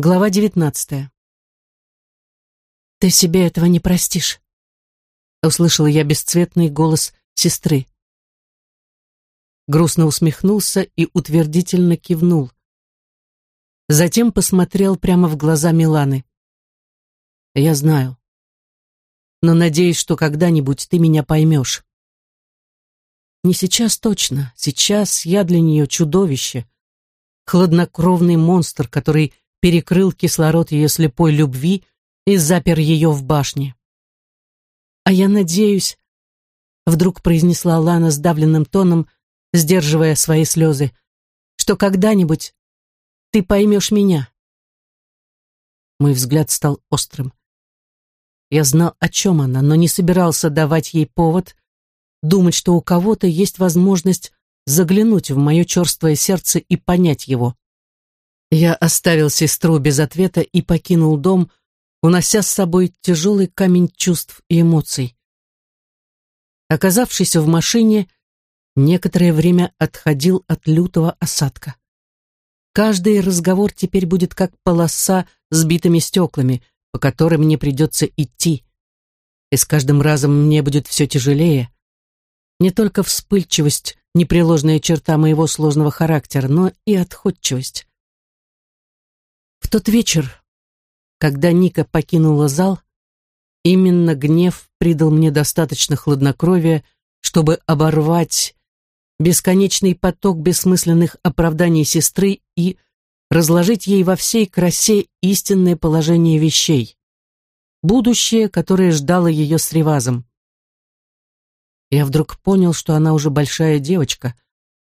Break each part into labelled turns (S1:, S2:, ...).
S1: Глава девятнадцатая. «Ты себе этого не простишь», — услышала я бесцветный голос сестры. Грустно усмехнулся и утвердительно кивнул. Затем посмотрел прямо в глаза Миланы. «Я знаю. Но надеюсь, что когда-нибудь ты меня поймешь. Не сейчас точно. Сейчас я для нее чудовище. Хладнокровный монстр, который перекрыл кислород ее слепой любви и запер ее в башне. «А я надеюсь», — вдруг произнесла Лана сдавленным тоном, сдерживая свои слезы, «что когда-нибудь ты поймешь меня». Мой взгляд стал острым. Я знал, о чем она, но не собирался давать ей повод думать, что у кого-то есть возможность заглянуть в мое черствое сердце и понять его. Я оставил сестру без ответа и покинул дом, унося с собой тяжелый камень чувств и эмоций. Оказавшись в машине, некоторое время отходил от лютого осадка. Каждый разговор теперь будет как полоса с битыми стеклами, по которым мне придется идти. И с каждым разом мне будет все тяжелее. Не только вспыльчивость, непреложная черта моего сложного характера, но и отходчивость. В тот вечер, когда Ника покинула зал, именно гнев придал мне достаточно хладнокровия, чтобы оборвать бесконечный поток бессмысленных оправданий сестры и разложить ей во всей красе истинное положение вещей. Будущее, которое ждало ее с ревазом. Я вдруг понял, что она уже большая девочка,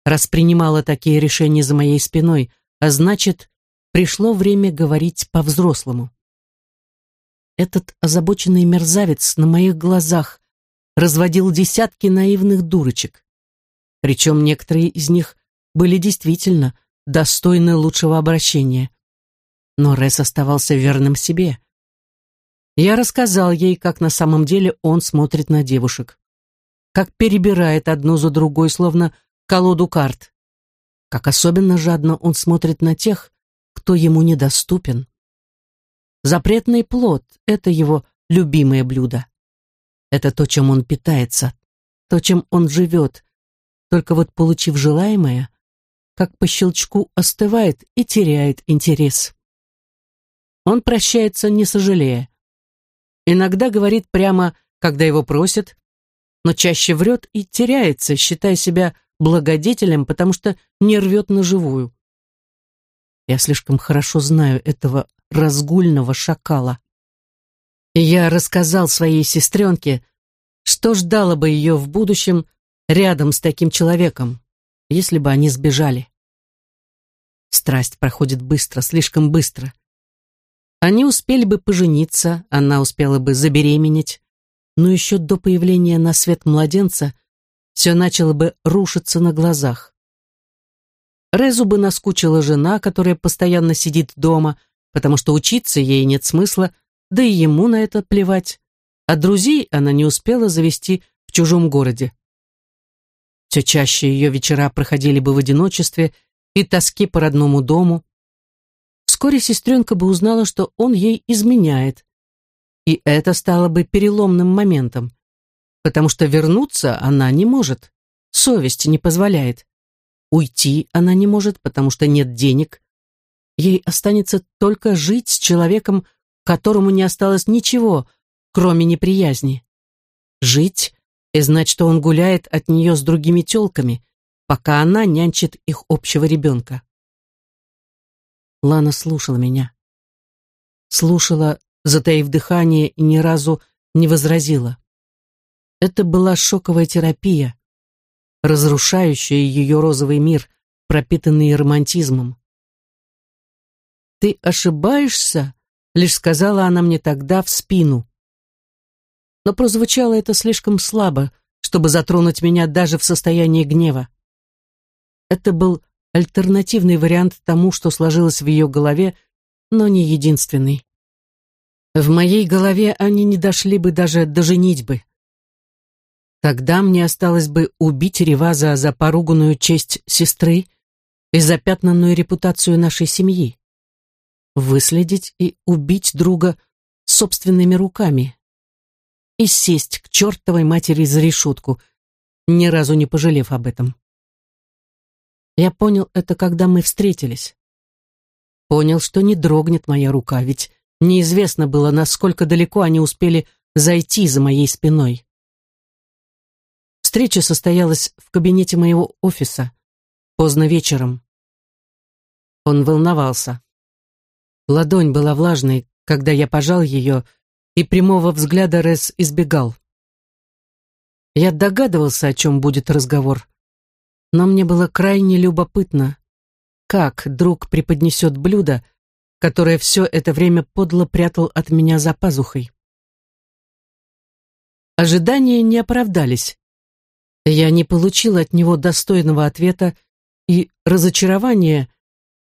S1: раз принимала такие решения за моей спиной, а значит, пришло время говорить по-взрослому. Этот озабоченный мерзавец на моих глазах разводил десятки наивных дурочек. Причем некоторые из них были действительно достойны лучшего обращения. Но Рес оставался верным себе. Я рассказал ей, как на самом деле он смотрит на девушек как перебирает одну за другой, словно колоду карт. Как особенно жадно он смотрит на тех, кто ему недоступен. Запретный плод — это его любимое блюдо. Это то, чем он питается, то, чем он живет. Только вот, получив желаемое, как по щелчку остывает и теряет интерес. Он прощается, не сожалея. Иногда говорит прямо, когда его просят, но чаще врет и теряется, считая себя благодетелем, потому что не рвет на живую. Я слишком хорошо знаю этого разгульного шакала. И я рассказал своей сестренке, что ждало бы ее в будущем рядом с таким человеком, если бы они сбежали. Страсть проходит быстро, слишком быстро. Они успели бы пожениться, она успела бы забеременеть, но еще до появления на свет младенца все начало бы рушиться на глазах. Резу бы наскучила жена, которая постоянно сидит дома, потому что учиться ей нет смысла, да и ему на это плевать, а друзей она не успела завести в чужом городе. Все чаще ее вечера проходили бы в одиночестве и тоске по родному дому. Вскоре сестренка бы узнала, что он ей изменяет, и это стало бы переломным моментом, потому что вернуться она не может, совесть не позволяет. Уйти она не может, потому что нет денег. Ей останется только жить с человеком, которому не осталось ничего, кроме неприязни. Жить и знать, что он гуляет от нее с другими телками, пока она нянчит их общего ребенка. Лана слушала меня. Слушала затаив дыхание и ни разу не возразила. Это была шоковая терапия, разрушающая ее розовый мир, пропитанный романтизмом. «Ты ошибаешься?» — лишь сказала она мне тогда в спину. Но прозвучало это слишком слабо, чтобы затронуть меня даже в состоянии гнева. Это был альтернативный вариант тому, что сложилось в ее голове, но не единственный. В моей голове они не дошли бы даже до женитьбы. Тогда мне осталось бы убить Реваза за поруганную честь сестры и запятнанную репутацию нашей семьи. выследить и убить друга собственными руками и сесть к чертовой матери за решетку, ни разу не пожалев об этом. Я понял это, когда мы встретились. Понял, что не дрогнет моя рука, ведь неизвестно было, насколько далеко они успели зайти за моей спиной. Встреча состоялась в кабинете моего офиса, поздно вечером. Он волновался. Ладонь была влажной, когда я пожал ее, и прямого взгляда Рес избегал. Я догадывался, о чем будет разговор, но мне было крайне любопытно, как друг преподнесет блюдо, которое все это время подло прятал от меня за пазухой. Ожидания не оправдались. Я не получил от него достойного ответа, и разочарование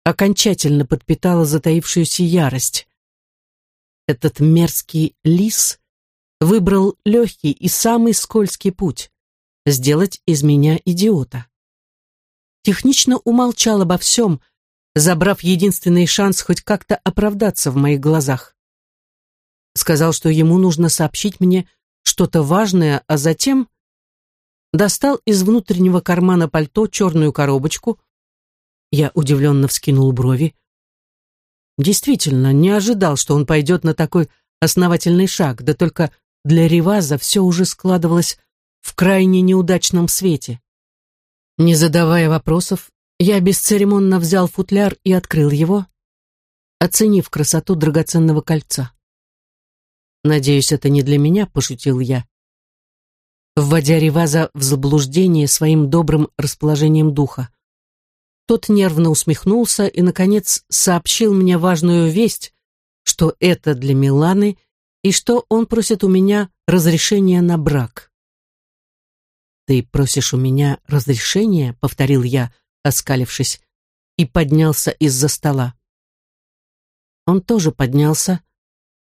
S1: окончательно подпитало затаившуюся ярость. Этот мерзкий лис выбрал легкий и самый скользкий путь — сделать из меня идиота. Технично умолчал обо всем, забрав единственный шанс хоть как-то оправдаться в моих глазах. Сказал, что ему нужно сообщить мне что-то важное, а затем достал из внутреннего кармана пальто черную коробочку. Я удивленно вскинул брови. Действительно, не ожидал, что он пойдет на такой основательный шаг, да только для Риваза все уже складывалось в крайне неудачном свете. Не задавая вопросов, я бесцеремонно взял футляр и открыл его, оценив красоту драгоценного кольца. «Надеюсь, это не для меня», — пошутил я, вводя Риваза в заблуждение своим добрым расположением духа. Тот нервно усмехнулся и, наконец, сообщил мне важную весть, что это для Миланы и что он просит у меня разрешения на брак. «Ты просишь у меня разрешения?» — повторил я, оскалившись, и поднялся из-за стола. Он тоже поднялся,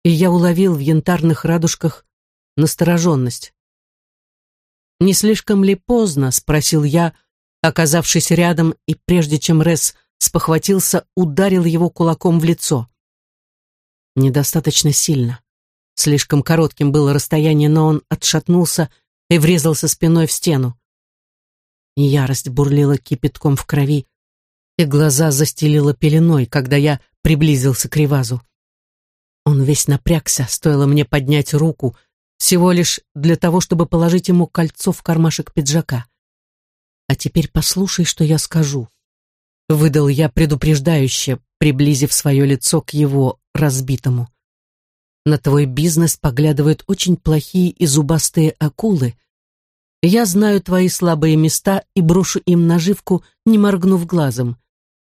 S1: и я уловил в янтарных радужках настороженность. «Не слишком ли поздно?» — спросил я, оказавшись рядом, и прежде чем Рес спохватился, ударил его кулаком в лицо. Недостаточно сильно. Слишком коротким было расстояние, но он отшатнулся и врезался спиной в стену. Ярость бурлила кипятком в крови, и глаза застелила пеленой, когда я приблизился к Ривазу. Он весь напрягся, стоило мне поднять руку, всего лишь для того, чтобы положить ему кольцо в кармашек пиджака. «А теперь послушай, что я скажу», — выдал я предупреждающе, приблизив свое лицо к его разбитому. «На твой бизнес поглядывают очень плохие и зубастые акулы, я знаю твои слабые места и брошу им наживку, не моргнув глазом,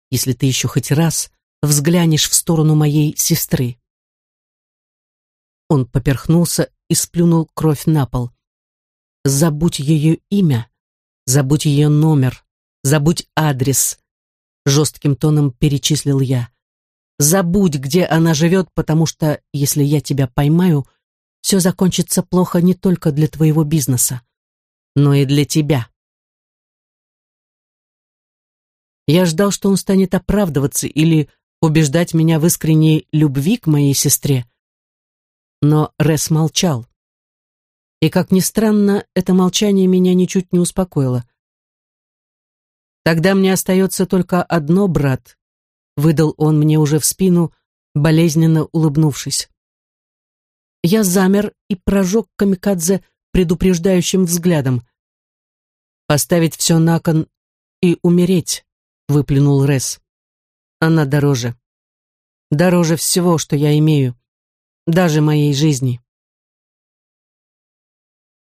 S1: если ты еще хоть раз взглянешь в сторону моей сестры. Он поперхнулся и сплюнул кровь на пол. Забудь ее имя, забудь ее номер, забудь адрес, жестким тоном перечислил я. Забудь, где она живет, потому что, если я тебя поймаю, все закончится плохо не только для твоего бизнеса но и для тебя. Я ждал, что он станет оправдываться или убеждать меня в искренней любви к моей сестре. Но Рес молчал. И, как ни странно, это молчание меня ничуть не успокоило. «Тогда мне остается только одно, брат», — выдал он мне уже в спину, болезненно улыбнувшись. Я замер и прожег камикадзе предупреждающим взглядом. «Поставить все на кон и умереть», — выплюнул Рес. «Она дороже. Дороже всего, что я имею, даже моей жизни».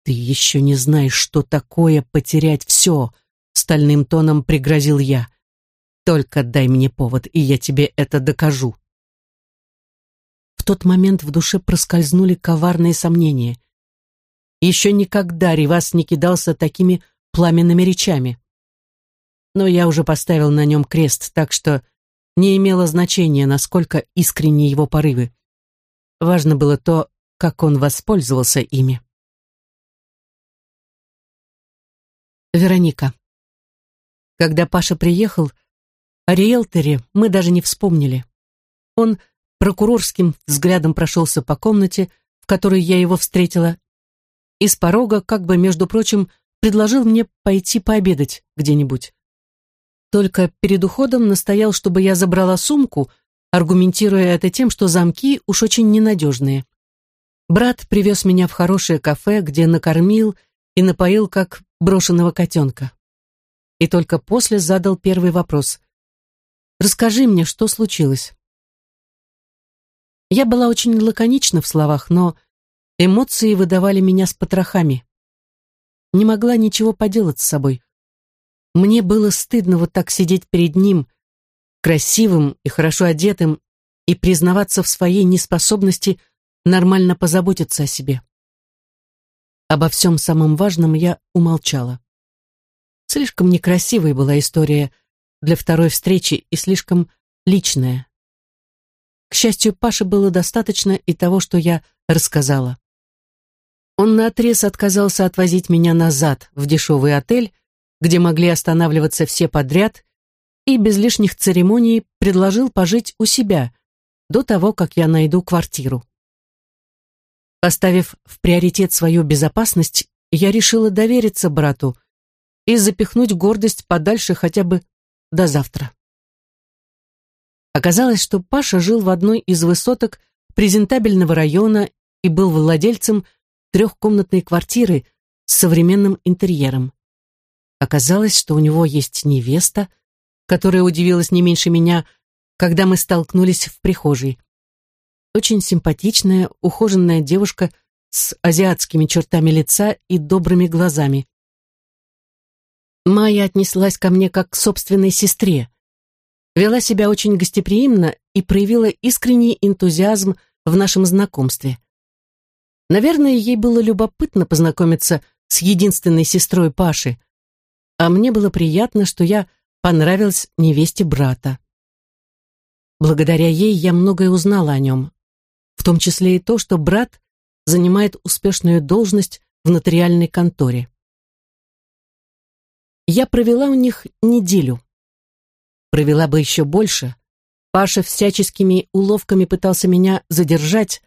S1: «Ты еще не знаешь, что такое потерять все», — стальным тоном пригрозил я. «Только дай мне повод, и я тебе это докажу». В тот момент в душе проскользнули коварные сомнения. Еще никогда Ривас не кидался такими пламенными речами. Но я уже поставил на нем крест, так что не имело значения, насколько искренни его порывы. Важно было то, как он воспользовался ими. Вероника. Когда Паша приехал, о риэлторе мы даже не вспомнили. Он прокурорским взглядом прошелся по комнате, в которой я его встретила, и с порога, как бы, между прочим, предложил мне пойти пообедать где-нибудь. Только перед уходом настоял, чтобы я забрала сумку, аргументируя это тем, что замки уж очень ненадежные. Брат привез меня в хорошее кафе, где накормил и напоил, как брошенного котенка. И только после задал первый вопрос. «Расскажи мне, что случилось?» Я была очень лаконична в словах, но эмоции выдавали меня с потрохами. Не могла ничего поделать с собой. Мне было стыдно вот так сидеть перед ним, красивым и хорошо одетым, и признаваться в своей неспособности нормально позаботиться о себе. Обо всем самом важном я умолчала. Слишком некрасивой была история для второй встречи и слишком личная. К счастью, Паше было достаточно и того, что я рассказала. Он наотрез отказался отвозить меня назад в дешевый отель, где могли останавливаться все подряд, и без лишних церемоний предложил пожить у себя до того, как я найду квартиру. Поставив в приоритет свою безопасность, я решила довериться брату и запихнуть гордость подальше хотя бы до завтра. Оказалось, что Паша жил в одной из высоток презентабельного района и был владельцем трехкомнатной квартиры с современным интерьером. Оказалось, что у него есть невеста, которая удивилась не меньше меня, когда мы столкнулись в прихожей очень симпатичная, ухоженная девушка с азиатскими чертами лица и добрыми глазами. Майя отнеслась ко мне как к собственной сестре, вела себя очень гостеприимно и проявила искренний энтузиазм в нашем знакомстве. Наверное, ей было любопытно познакомиться с единственной сестрой Паши, а мне было приятно, что я понравилась невесте брата. Благодаря ей я многое узнала о нем, в том числе и то, что брат занимает успешную должность в нотариальной конторе. Я провела у них неделю. Провела бы еще больше. Паша всяческими уловками пытался меня задержать,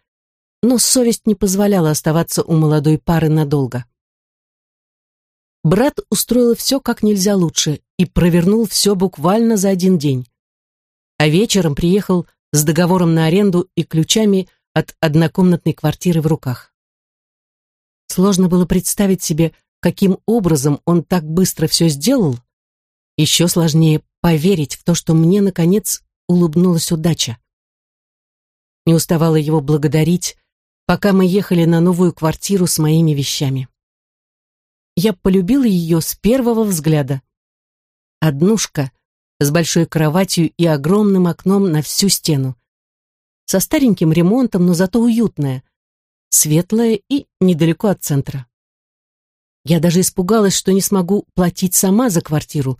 S1: но совесть не позволяла оставаться у молодой пары надолго. Брат устроил все как нельзя лучше и провернул все буквально за один день. А вечером приехал с договором на аренду и ключами от однокомнатной квартиры в руках. Сложно было представить себе, каким образом он так быстро все сделал. Еще сложнее поверить в то, что мне, наконец, улыбнулась удача. Не уставала его благодарить, пока мы ехали на новую квартиру с моими вещами. Я полюбила ее с первого взгляда. Однушка с большой кроватью и огромным окном на всю стену со стареньким ремонтом, но зато уютная, светлая и недалеко от центра. Я даже испугалась, что не смогу платить сама за квартиру.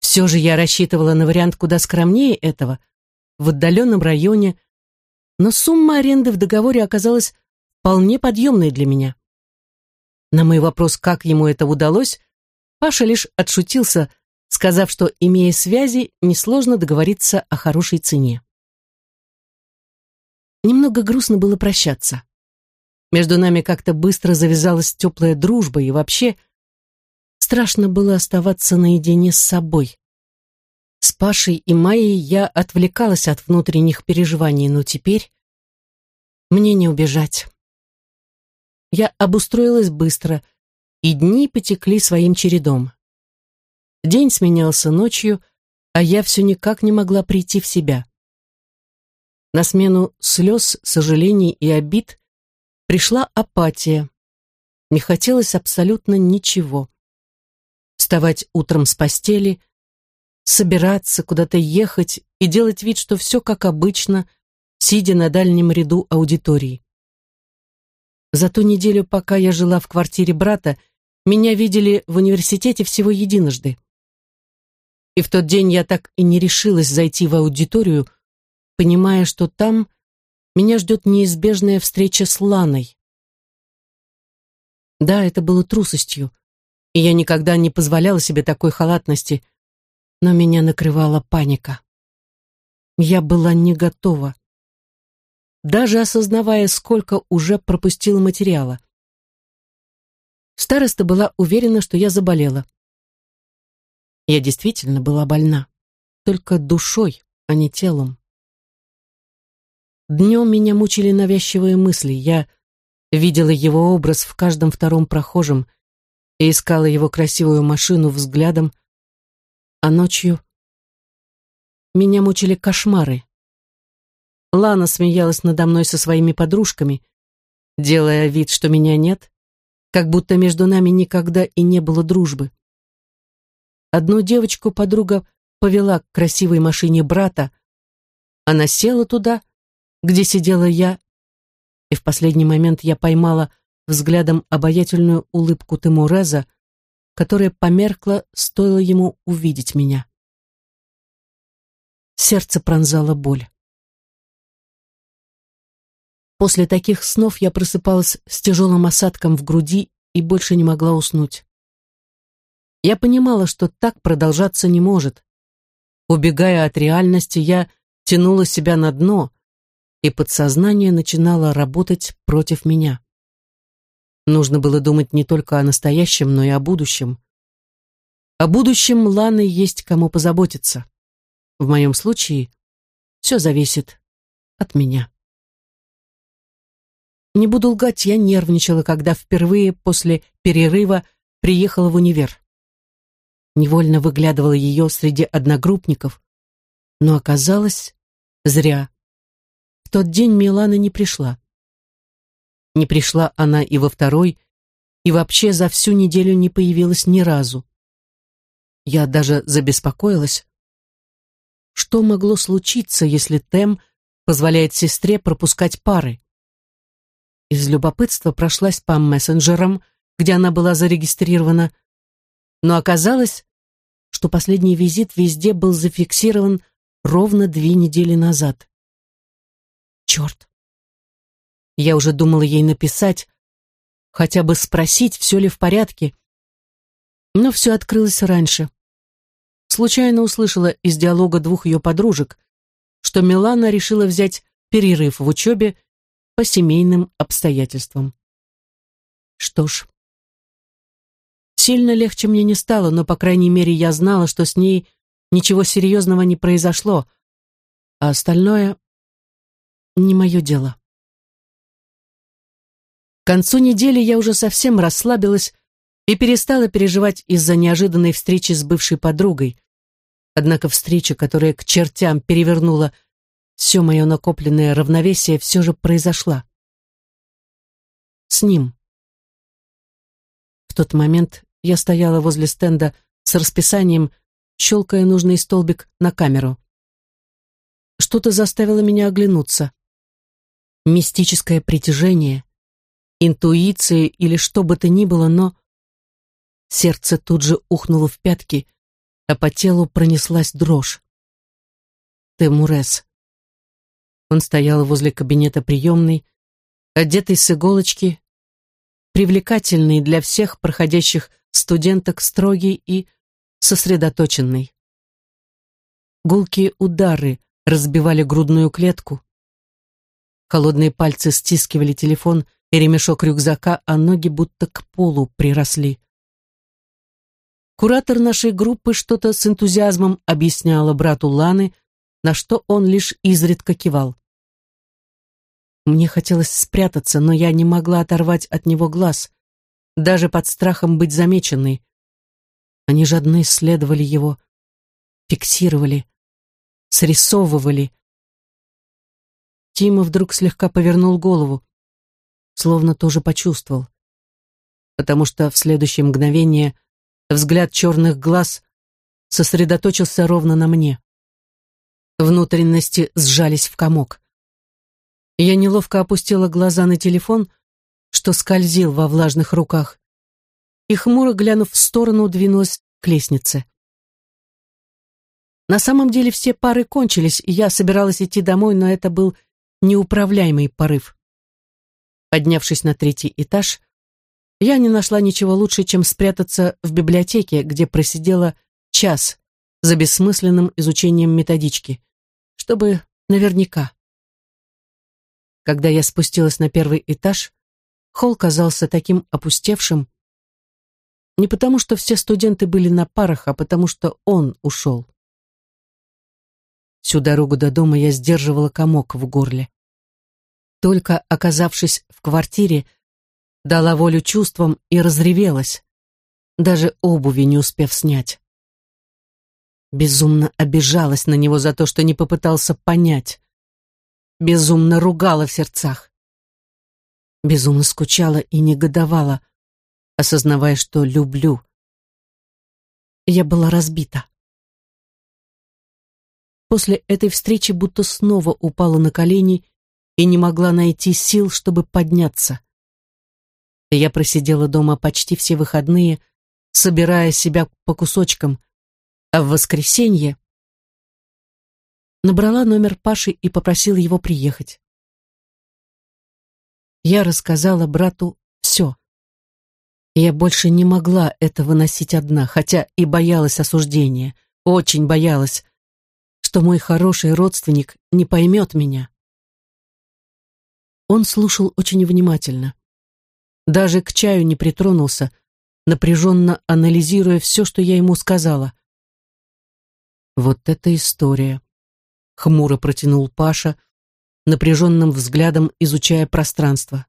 S1: Все же я рассчитывала на вариант куда скромнее этого, в отдаленном районе, но сумма аренды в договоре оказалась вполне подъемной для меня. На мой вопрос, как ему это удалось, Паша лишь отшутился, сказав, что, имея связи, несложно договориться о хорошей цене. Немного грустно было прощаться. Между нами как-то быстро завязалась теплая дружба, и вообще страшно было оставаться наедине с собой. С Пашей и Майей я отвлекалась от внутренних переживаний, но теперь мне не убежать. Я обустроилась быстро, и дни потекли своим чередом. День сменялся ночью, а я все никак не могла прийти в себя. На смену слез, сожалений и обид пришла апатия. Не хотелось абсолютно ничего. Вставать утром с постели, собираться, куда-то ехать и делать вид, что все как обычно, сидя на дальнем ряду аудитории. За ту неделю, пока я жила в квартире брата, меня видели в университете всего единожды. И в тот день я так и не решилась зайти в аудиторию, понимая, что там меня ждет неизбежная встреча с Ланой. Да, это было трусостью, и я никогда не позволяла себе такой халатности, но меня накрывала паника. Я была не готова. Даже осознавая, сколько уже пропустила материала. Староста была уверена, что я заболела. Я действительно была больна. Только душой, а не телом. Днем меня мучили навязчивые мысли. Я видела его образ в каждом втором прохожем и искала его красивую машину взглядом, а ночью меня мучили кошмары. Лана смеялась надо мной со своими подружками, делая вид, что меня нет, как будто между нами никогда и не было дружбы. Одну девочку подруга повела к красивой машине брата, она села туда, где сидела я, и в последний момент я поймала взглядом обаятельную улыбку Тимуреза, которая померкла, стоило ему увидеть меня. Сердце пронзало боль. После таких снов я просыпалась с тяжелым осадком в груди и больше не могла уснуть. Я понимала, что так продолжаться не может. Убегая от реальности, я тянула себя на дно, и подсознание начинало работать против меня. Нужно было думать не только о настоящем, но и о будущем. О будущем Ланы есть кому позаботиться. В моем случае все зависит от меня. Не буду лгать, я нервничала, когда впервые после перерыва приехала в универ. Невольно выглядывала ее среди одногруппников, но оказалось зря тот день Милана не пришла. Не пришла она и во второй, и вообще за всю неделю не появилась ни разу. Я даже забеспокоилась. Что могло случиться, если Тем позволяет сестре пропускать пары? Из любопытства прошлась по мессенджерам, где она была зарегистрирована, но оказалось, что последний визит везде был зафиксирован ровно две недели назад. Черт. Я уже думала ей написать, хотя бы спросить, все ли в порядке. Но все открылось раньше. Случайно услышала из диалога двух ее подружек, что Милана решила взять перерыв в учебе по семейным обстоятельствам. Что ж, сильно легче мне не стало, но, по крайней мере, я знала, что с ней ничего серьезного не произошло, а остальное не мое дело. К концу недели я уже совсем расслабилась и перестала переживать из-за неожиданной встречи с бывшей подругой. Однако встреча, которая к чертям перевернула все мое накопленное равновесие, все же произошла. С ним. В тот момент я стояла возле стенда с расписанием, щелкая нужный столбик на камеру. Что-то заставило меня оглянуться мистическое притяжение, интуиция или что бы то ни было, но сердце тут же ухнуло в пятки, а по телу пронеслась дрожь. Темурес. Он стоял возле кабинета приемной, одетый с иголочки, привлекательный для всех проходящих студенток, строгий и сосредоточенный. Гулкие удары разбивали грудную клетку, Холодные пальцы стискивали телефон и ремешок рюкзака, а ноги будто к полу приросли. Куратор нашей группы что-то с энтузиазмом объясняла брату Ланы, на что он лишь изредка кивал. Мне хотелось спрятаться, но я не могла оторвать от него глаз, даже под страхом быть замеченной. Они жадно исследовали его, фиксировали, срисовывали, Тима вдруг слегка повернул голову, словно тоже почувствовал. Потому что в следующее мгновение взгляд черных глаз сосредоточился ровно на мне. Внутренности сжались в комок. Я неловко опустила глаза на телефон, что скользил во влажных руках, и, хмуро глянув в сторону, двинулась к лестнице. На самом деле все пары кончились, и я собиралась идти домой, но это был неуправляемый порыв. Поднявшись на третий этаж, я не нашла ничего лучше, чем спрятаться в библиотеке, где просидела час за бессмысленным изучением методички. чтобы наверняка. Когда я спустилась на первый этаж, холл казался таким опустевшим, не потому что все студенты были на парах, а потому что он ушел. Всю дорогу до дома я сдерживала комок в горле. Только оказавшись в квартире, дала волю чувствам и разревелась, даже обуви не успев снять. Безумно обижалась на него за то, что не попытался понять. Безумно ругала в сердцах. Безумно скучала и негодовала, осознавая, что люблю. Я была разбита. После этой встречи будто снова упала на колени и не могла найти сил, чтобы подняться. Я просидела дома почти все выходные, собирая себя по кусочкам, а в воскресенье набрала номер Паши и попросила его приехать. Я рассказала брату все. Я больше не могла это выносить одна, хотя и боялась осуждения, очень боялась, что мой хороший родственник не поймет меня. Он слушал очень внимательно. Даже к чаю не притронулся, напряженно анализируя все, что я ему сказала. «Вот эта история», — хмуро протянул Паша, напряженным взглядом изучая пространство.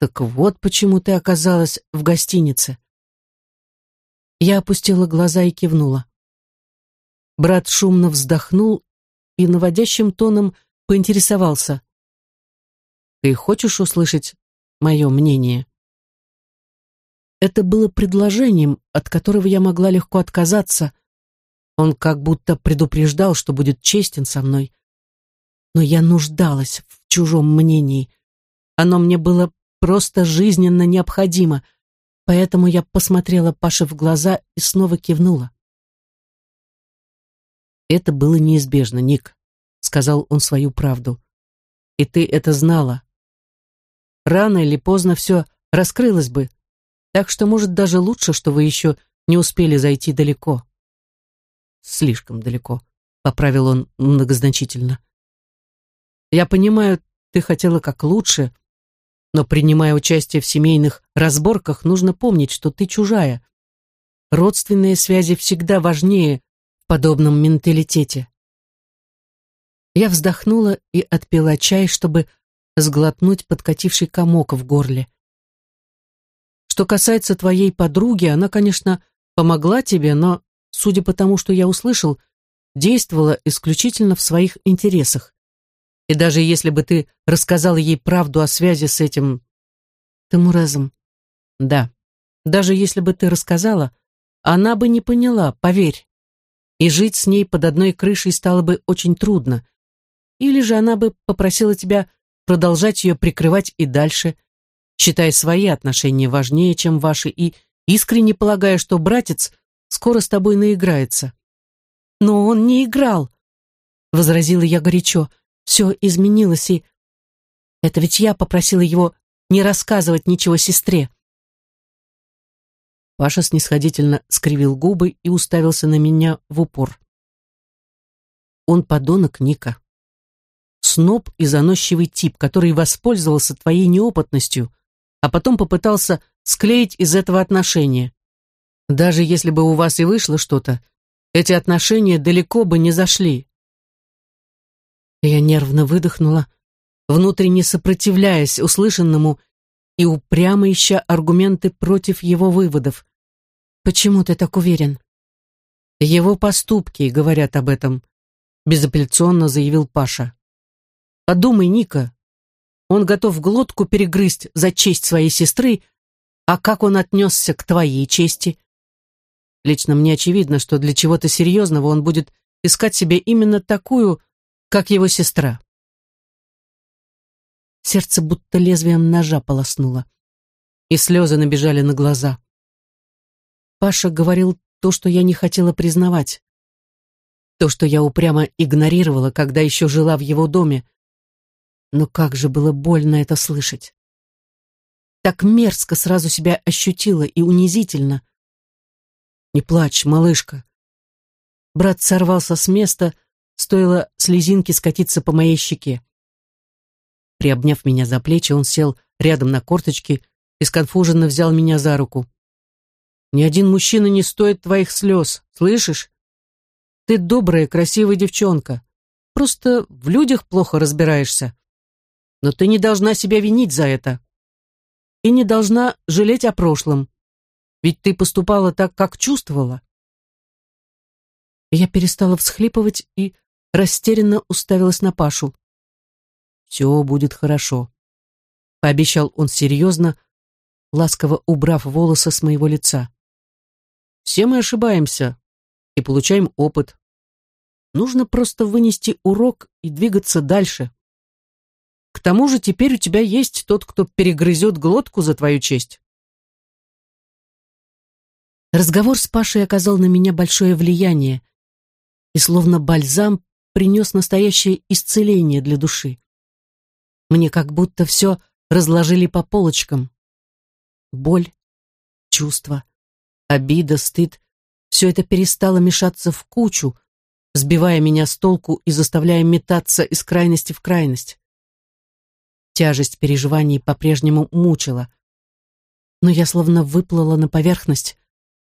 S1: «Так вот почему ты оказалась в гостинице». Я опустила глаза и кивнула. Брат шумно вздохнул и наводящим тоном поинтересовался. «Ты хочешь услышать мое мнение?» Это было предложением, от которого я могла легко отказаться. Он как будто предупреждал, что будет честен со мной. Но я нуждалась в чужом мнении. Оно мне было просто жизненно необходимо, поэтому я посмотрела Паше в глаза и снова кивнула. «Это было неизбежно, Ник», — сказал он свою правду. «И ты это знала. Рано или поздно все раскрылось бы, так что, может, даже лучше, что вы еще не успели зайти далеко. Слишком далеко, поправил он многозначительно. Я понимаю, ты хотела как лучше, но принимая участие в семейных разборках, нужно помнить, что ты чужая. Родственные связи всегда важнее в подобном менталитете. Я вздохнула и отпила чай, чтобы сглотнуть подкативший комок в горле. Что касается твоей подруги, она, конечно, помогла тебе, но, судя по тому, что я услышал, действовала исключительно в своих интересах. И даже если бы ты рассказала ей правду о связи с этим Тамуразом, да, даже если бы ты рассказала, она бы не поняла, поверь. И жить с ней под одной крышей стало бы очень трудно. Или же она бы попросила тебя продолжать ее прикрывать и дальше – считая свои отношения важнее, чем ваши, и искренне полагая, что братец скоро с тобой наиграется. Но он не играл, возразила я горячо. Все изменилось, и... Это ведь я попросила его не рассказывать ничего сестре. Паша снисходительно скривил губы и уставился на меня в упор. Он подонок Ника. Сноб и заносчивый тип, который воспользовался твоей неопытностью, а потом попытался склеить из этого отношения. Даже если бы у вас и вышло что-то, эти отношения далеко бы не зашли. Я нервно выдохнула, внутренне сопротивляясь услышанному и упрямо ища аргументы против его выводов. «Почему ты так уверен?» «Его поступки говорят об этом», — безапелляционно заявил Паша. «Подумай, Ника, он готов глотку перегрызть за честь своей сестры, а как он отнесся к твоей чести? Лично мне очевидно, что для чего-то серьезного он будет искать себе именно такую, как его сестра. Сердце будто лезвием ножа полоснуло, и слезы набежали на глаза. Паша говорил то, что я не хотела признавать. То, что я упрямо игнорировала, когда еще жила в его доме, но как же было больно это слышать. Так мерзко сразу себя ощутила и унизительно. «Не плачь, малышка». Брат сорвался с места, стоило слезинке скатиться по моей щеке. Приобняв меня за плечи, он сел рядом на корточки и сконфуженно взял меня за руку. «Ни один мужчина не стоит твоих слез, слышишь? Ты добрая, красивая девчонка. Просто в людях плохо разбираешься. Но ты не должна себя винить за это. И не должна жалеть о прошлом. Ведь ты поступала так, как чувствовала. Я перестала всхлипывать и растерянно уставилась на Пашу. «Все будет хорошо», — пообещал он серьезно, ласково убрав волосы с моего лица. «Все мы ошибаемся и получаем опыт. Нужно просто вынести урок и двигаться дальше. К тому же теперь у тебя есть тот, кто перегрызет глотку за твою честь». Разговор с Пашей оказал на меня большое влияние, и словно бальзам принес настоящее исцеление для души. Мне как будто все разложили по полочкам. Боль, чувства, обида, стыд — все это перестало мешаться в кучу, сбивая меня с толку и заставляя метаться из крайности в крайность. Тяжесть переживаний по-прежнему мучила. Но я словно выплыла на поверхность,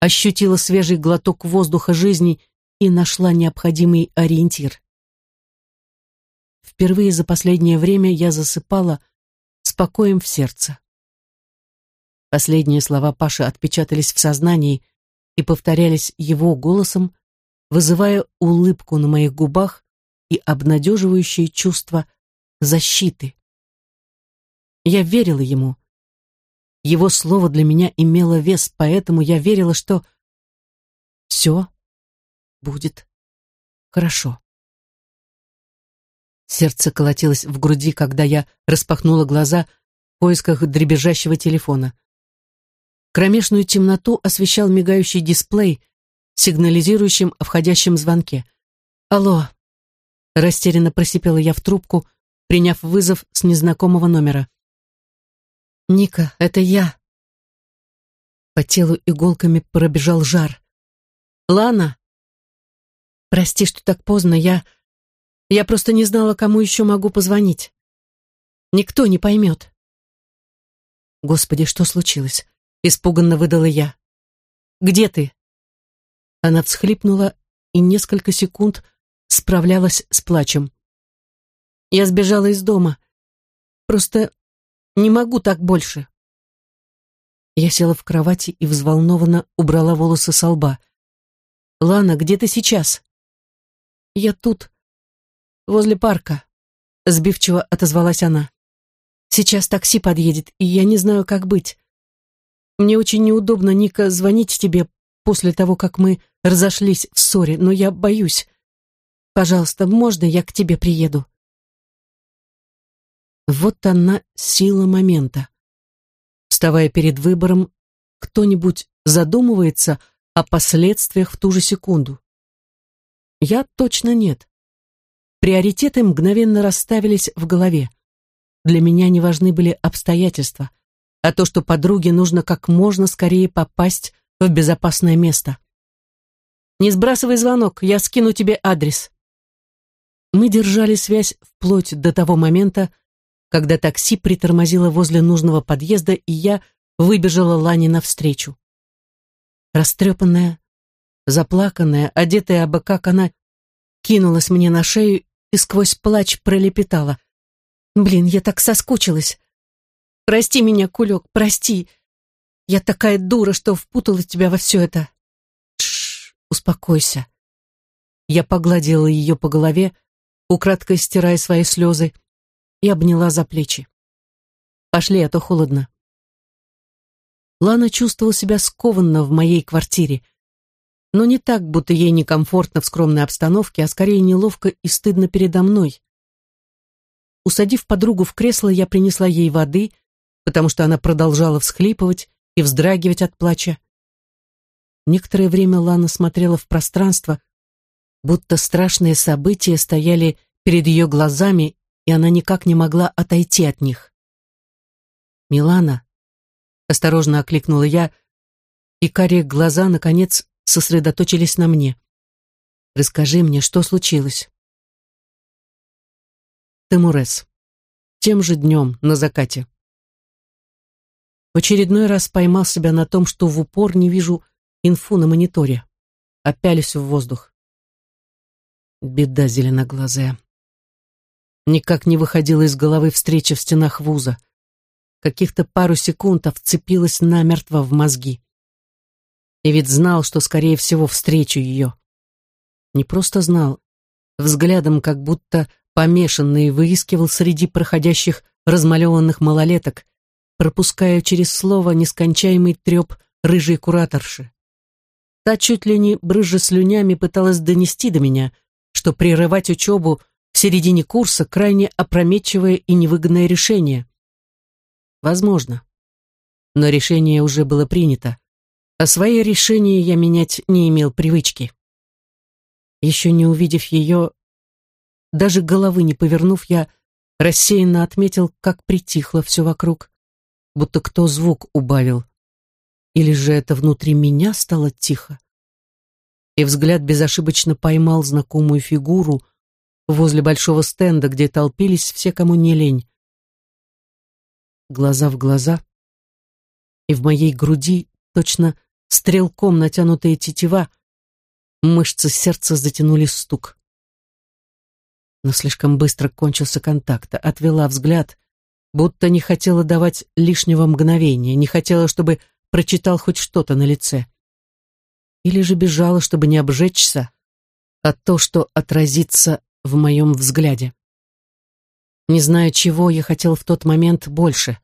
S1: ощутила свежий глоток воздуха жизни и нашла необходимый ориентир. Впервые за последнее время я засыпала спокоем в сердце. Последние слова Паши отпечатались в сознании и повторялись его голосом, вызывая улыбку на моих губах и обнадеживающее чувство защиты. Я верила ему. Его слово для меня имело вес, поэтому я верила, что все будет хорошо. Сердце колотилось в груди, когда я распахнула глаза в поисках дребезжащего телефона. Кромешную темноту освещал мигающий дисплей, сигнализирующим о входящем звонке. «Алло!» Растерянно просипела я в трубку, приняв вызов с незнакомого номера. «Ника, это я!» По телу иголками пробежал жар. «Лана!» Прости, что так поздно, я... Я просто не знала, кому еще могу позвонить. Никто не поймет. Господи, что случилось? Испуганно выдала я. Где ты? Она всхлипнула и несколько секунд справлялась с плачем. Я сбежала из дома. Просто не могу так больше. Я села в кровати и взволнованно убрала волосы со лба. «Лана, где ты сейчас?» «Я тут, возле парка», — сбивчиво отозвалась она. «Сейчас такси подъедет, и я не знаю, как быть. Мне очень неудобно, Ника, звонить тебе после того, как мы разошлись в ссоре, но я боюсь. Пожалуйста, можно я к тебе приеду?» Вот она сила момента. Вставая перед выбором, кто-нибудь задумывается о последствиях в ту же секунду. Я точно нет. Приоритеты мгновенно расставились в голове. Для меня не важны были обстоятельства, а то, что подруге нужно как можно скорее попасть в безопасное место. «Не сбрасывай звонок, я скину тебе адрес». Мы держали связь вплоть до того момента, когда такси притормозило возле нужного подъезда, и я выбежала Лане навстречу. Растрепанная, Заплаканная, одетая абы как она кинулась мне на шею и сквозь плач пролепетала. «Блин, я так соскучилась! Прости меня, кулек, прости! Я такая дура, что впутала тебя во все это!» «Тш, успокойся!» Я погладила ее по голове, украдкой стирая свои слезы, и обняла за плечи. «Пошли, а то холодно». Лана чувствовала себя скованно в моей квартире но не так, будто ей некомфортно в скромной обстановке, а скорее неловко и стыдно передо мной. Усадив подругу в кресло, я принесла ей воды, потому что она продолжала всхлипывать и вздрагивать от плача. Некоторое время Лана смотрела в пространство, будто страшные события стояли перед ее глазами, и она никак не могла отойти от них. «Милана», — осторожно окликнула я, и карие глаза, наконец, сосредоточились на мне. «Расскажи мне, что случилось?» Темурес. Тем же днем, на закате. В очередной раз поймал себя на том, что в упор не вижу инфу на мониторе. Опялись в воздух. Беда зеленоглазая. Никак не выходила из головы встреча в стенах вуза. Каких-то пару секунд вцепилась намертво в мозги. И ведь знал, что, скорее всего, встречу ее. Не просто знал, взглядом как будто помешанный выискивал среди проходящих размалеванных малолеток, пропуская через слово нескончаемый треп рыжей кураторши. Та чуть ли не брызжа слюнями пыталась донести до меня, что прерывать учебу в середине курса крайне опрометчивое и невыгодное решение. Возможно. Но решение уже было принято, а свои решения я менять не имел привычки. Еще не увидев ее, даже головы не повернув, я рассеянно отметил, как притихло все вокруг, будто кто звук убавил. Или же это внутри меня стало тихо? И взгляд безошибочно поймал знакомую фигуру возле большого стенда, где толпились все, кому не лень. Глаза в глаза, и в моей груди точно стрелком натянутая тетива, мышцы сердца затянули стук. Но слишком быстро кончился контакт, отвела взгляд, будто не хотела давать лишнего мгновения, не хотела, чтобы прочитал хоть что-то на лице. Или же бежала, чтобы не обжечься, а то, что отразится в моем взгляде. Не знаю, чего я хотел в тот момент больше,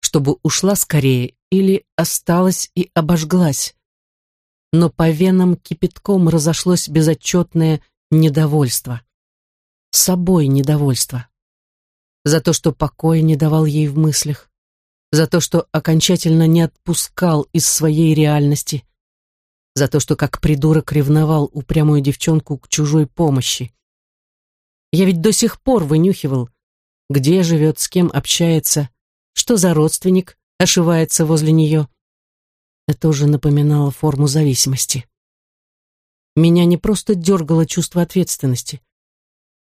S1: чтобы ушла скорее или осталась и обожглась. Но по венам кипятком разошлось безотчетное недовольство. Собой недовольство. За то, что покоя не давал ей в мыслях. За то, что окончательно не отпускал из своей реальности. За то, что как придурок ревновал упрямую девчонку к чужой помощи. Я ведь до сих пор вынюхивал, где живет, с кем общается, что за родственник ошивается возле нее. Это уже напоминало форму зависимости. Меня не просто дергало чувство ответственности.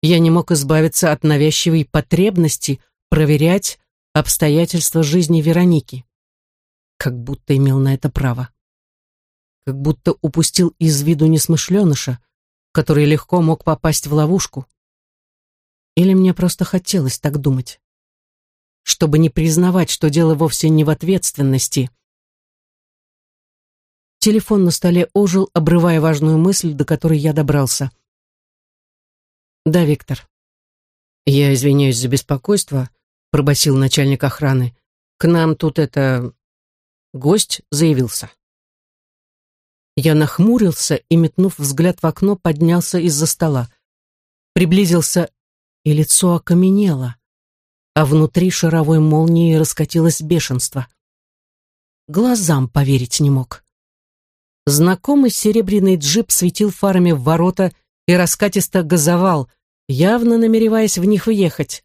S1: Я не мог избавиться от навязчивой потребности проверять обстоятельства жизни Вероники. Как будто имел на это право. Как будто упустил из виду несмышленыша, который легко мог попасть в ловушку. Или мне просто хотелось так думать чтобы не признавать, что дело вовсе не в ответственности. Телефон на столе ожил, обрывая важную мысль, до которой я добрался. «Да, Виктор». «Я извиняюсь за беспокойство», — пробасил начальник охраны. «К нам тут это... гость заявился». Я нахмурился и, метнув взгляд в окно, поднялся из-за стола. Приблизился, и лицо окаменело а внутри шаровой молнии раскатилось бешенство. Глазам поверить не мог. Знакомый серебряный джип светил фарами в ворота и раскатисто газовал, явно намереваясь в них въехать.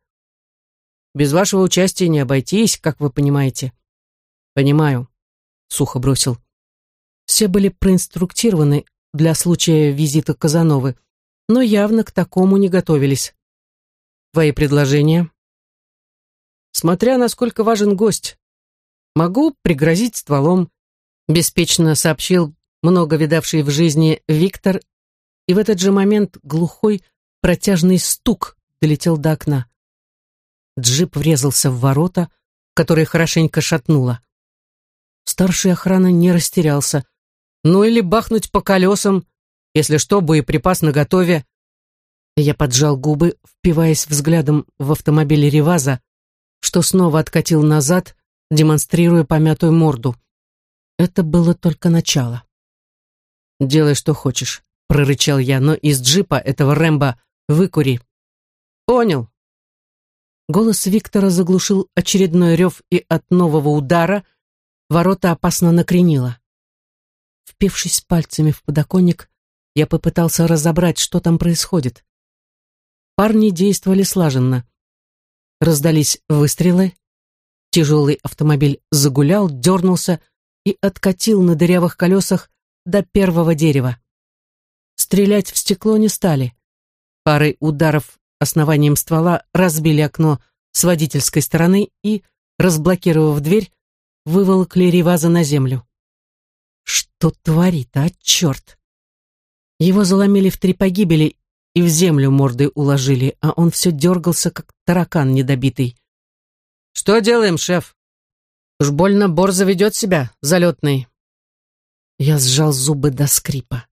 S1: «Без вашего участия не обойтись, как вы понимаете». «Понимаю», — сухо бросил. Все были проинструктированы для случая визита Казановы, но явно к такому не готовились. «Твои предложения?» смотря насколько важен гость. Могу пригрозить стволом, беспечно сообщил много видавший в жизни Виктор, и в этот же момент глухой протяжный стук долетел до окна. Джип врезался в ворота, которые хорошенько шатнуло. Старший охрана не растерялся. Ну или бахнуть по колесам, если что, боеприпас наготове. Я поджал губы, впиваясь взглядом в автомобиль Реваза, что снова откатил назад, демонстрируя помятую морду. Это было только начало. «Делай, что хочешь», — прорычал я, «но из джипа этого Рэмбо выкури». «Понял». Голос Виктора заглушил очередной рев, и от нового удара ворота опасно накренило. Впившись пальцами в подоконник, я попытался разобрать, что там происходит. Парни действовали слаженно. Раздались выстрелы. Тяжелый автомобиль загулял, дернулся и откатил на дырявых колесах до первого дерева. Стрелять в стекло не стали. Парой ударов основанием ствола разбили окно с водительской стороны и, разблокировав дверь, выволокли Риваза на землю. Что творит, а, черт? Его заломили в три погибели и в землю мордой уложили, а он все дергался, как таракан недобитый. «Что делаем, шеф?» «Уж больно Борза ведет себя, залетный». Я сжал зубы до скрипа.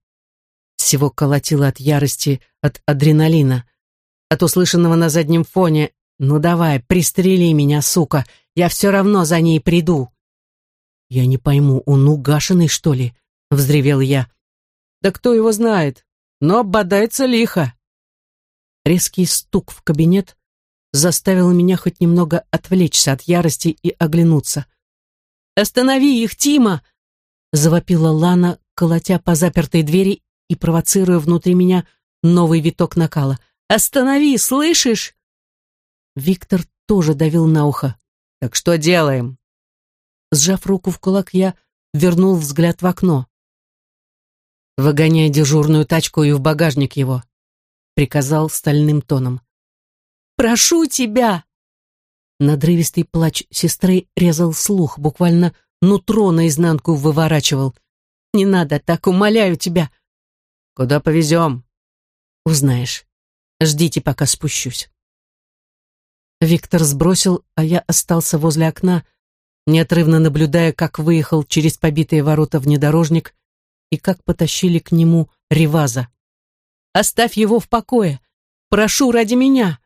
S1: Всего колотило от ярости, от адреналина, от услышанного на заднем фоне «Ну давай, пристрели меня, сука, я все равно за ней приду». «Я не пойму, он угашенный, что ли?» — взревел я. «Да кто его знает, но ободается лихо». Резкий стук в кабинет заставил меня хоть немного отвлечься от ярости и оглянуться. «Останови их, Тима!» — завопила Лана, колотя по запертой двери и провоцируя внутри меня новый виток накала. «Останови, слышишь?» Виктор тоже давил на ухо. «Так что делаем?» Сжав руку в кулак, я вернул взгляд в окно. «Выгоняй дежурную тачку и в багажник его», — приказал стальным тоном. «Прошу тебя!» Надрывистый плач сестры резал слух, буквально нутро наизнанку выворачивал. «Не надо так, умоляю тебя!» «Куда повезем?» «Узнаешь. Ждите, пока спущусь». Виктор сбросил, а я остался возле окна, неотрывно наблюдая, как выехал через побитые ворота внедорожник и как потащили к нему Реваза. «Оставь его в покое! Прошу ради меня!»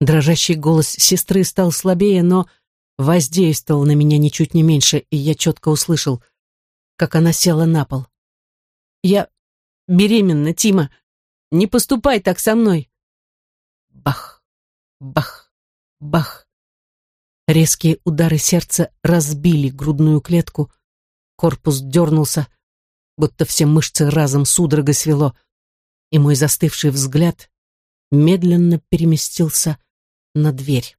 S1: Дрожащий голос сестры стал слабее, но воздействовал на меня ничуть не меньше, и я четко услышал, как она села на пол. «Я беременна, Тима! Не поступай так со мной!» Бах! Бах! Бах! Резкие удары сердца разбили грудную клетку, корпус дернулся, будто все мышцы разом судорогой свело, и мой застывший взгляд медленно переместился на дверь.